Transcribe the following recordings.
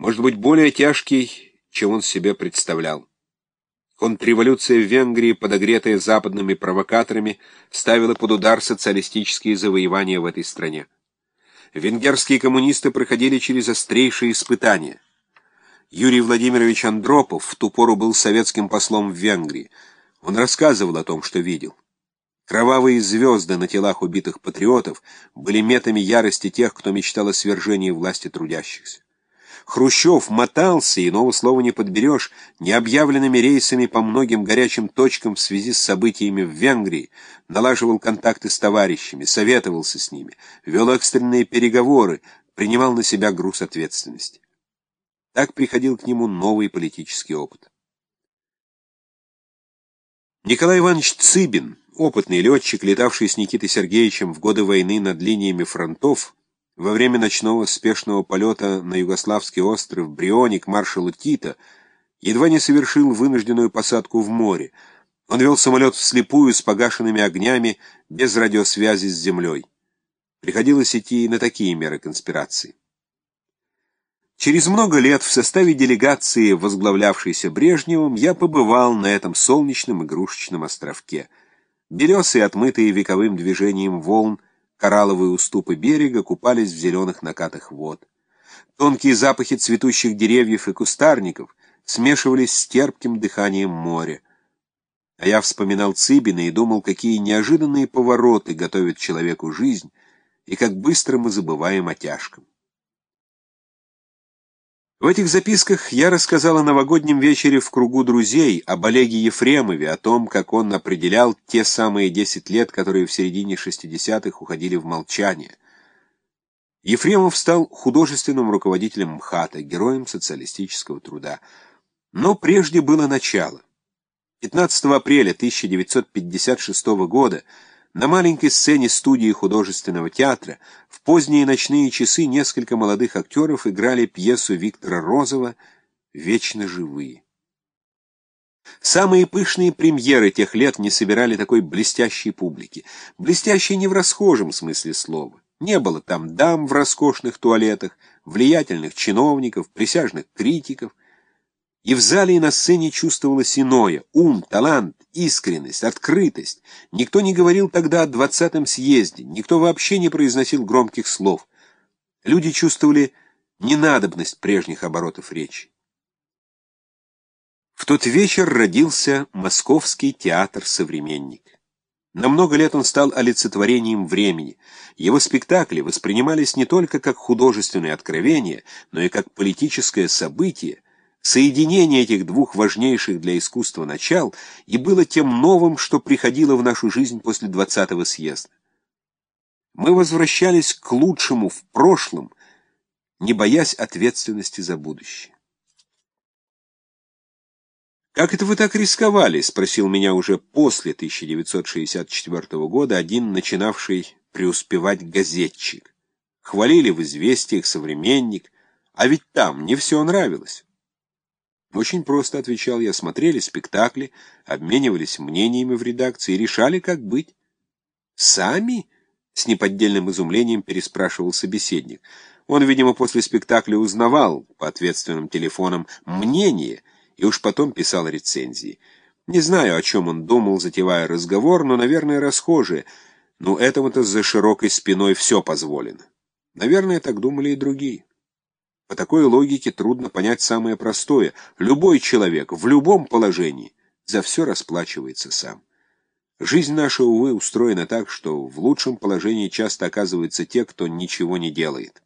может быть, более тяжкий, чем он себе представлял. Контрреволюция в Венгрии, подогретая западными провокаторами, ставила под удар социалистические завоевания в этой стране. Венгерские коммунисты проходили через острейшие испытания. Юрий Владимирович Андропов в ту пору был советским послом в Венгрии. Он рассказывал о том, что видел. Кровавые звезды на телах убитых патриотов были метами ярости тех, кто мечтал о свержении власти трудящихся. Хрущев мотался, иного слова не подберешь, необъявленными рейсами по многим горячим точкам в связи с событиями в Венгрии, налаживал контакты с товарищами, советовался с ними, вел экстренные переговоры, принимал на себя груз ответственности. Так приходил к нему новый политический опыт. Николай Иванович Цыбин, опытный летчик, летавший с Никитой Сергеевичем в годы войны над линиями фронтов, во время ночного спешного полета на югославский остров Брионик маршала Тита едва не совершил вынужденную посадку в море. Он вел самолет вслепую с погашенными огнями, без радиосвязи с землей. Приходилось идти и на такие меры конспирации. Через много лет в составе делегации, возглавлявшейся Брежневым, я побывал на этом солнечном игрушечном островке. Белесые, отмытые вековым движением волн, Коралловые уступы берега купались в зеленых накатах вод. Тонкие запахи цветущих деревьев и кустарников смешивались с терпким дыханием моря. А я вспоминал Цыбина и думал, какие неожиданные повороты готовят человеку жизнь, и как быстро мы забываем о тяжком. В этих записках я рассказал о новогоднем вечере в кругу друзей, об Олеге Ефремове, о том, как он определял те самые десять лет, которые в середине шестидесятых уходили в молчание. Ефремов стал художественным руководителем МХАТа, героем социалистического труда. Но прежде было начало. 15 апреля 1956 года на маленькой сцене студии художественного театра в поздние ночные часы несколько молодых актеров играли пьесу Виктора Розова «Вечно живые». Самые пышные премьеры тех лет не собирали такой блестящей публики. Блестящей не в расхожем смысле слова. Не было там дам в роскошных туалетах, влиятельных чиновников, присяжных критиков, и в зале и на сцене чувствовалось иное — ум, талант, искренность, открытость. Никто не говорил тогда о двадцатом съезде, никто вообще не произносил громких слов. Люди чувствовали ненадобность прежних оборотов речи. В тот вечер родился Московский театр «Современник». На много лет он стал олицетворением времени. Его спектакли воспринимались не только как художественное откровение, но и как политическое событие, Соединение этих двух важнейших для искусства начал и было тем новым, что приходило в нашу жизнь после двадцатого съезда. Мы возвращались к лучшему в прошлом, не боясь ответственности за будущее. «Как это вы так рисковали?» — спросил меня уже после 1964 года один начинавший преуспевать газетчик. Хвалили в известиях современник, а ведь там не все нравилось. Очень просто, отвечал я, смотрели спектакли, обменивались мнениями в редакции и решали, как быть. Сами? С неподдельным изумлением переспрашивал собеседник. Он, видимо, после спектакля узнавал по ответственным телефонам мнение и уж потом писал рецензии. Не знаю, о чем он думал, затевая разговор, но, наверное, расхожее. Ну, этому-то за широкой спиной все позволено. Наверное, так думали и другие. По такой логике трудно понять самое простое. Любой человек в любом положении за все расплачивается сам. Жизнь наша, увы, устроена так, что в лучшем положении часто оказываются те, кто ничего не делает.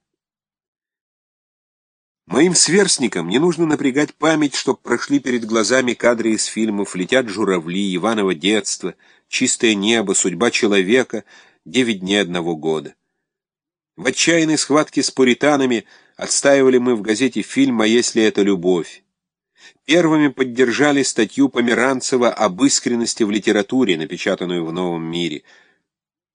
Моим сверстникам не нужно напрягать память, чтоб прошли перед глазами кадры из фильмов «Летят журавли», «Иваново детство», «Чистое небо», «Судьба человека», «Девять дней одного года». В отчаянной схватке с пуританами – Отстаивали мы в газете фильм «А если это любовь?». Первыми поддержали статью Померанцева об искренности в литературе, напечатанную в «Новом мире».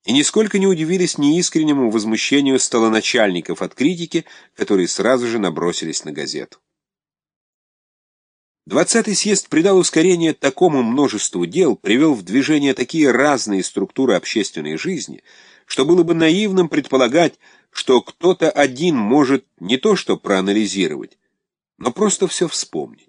И нисколько не удивились неискреннему возмущению столоначальников от критики, которые сразу же набросились на газету. Двадцатый съезд придал ускорение такому множеству дел, привел в движение такие разные структуры общественной жизни, что было бы наивным предполагать, что кто-то один может не то что проанализировать, но просто все вспомнить.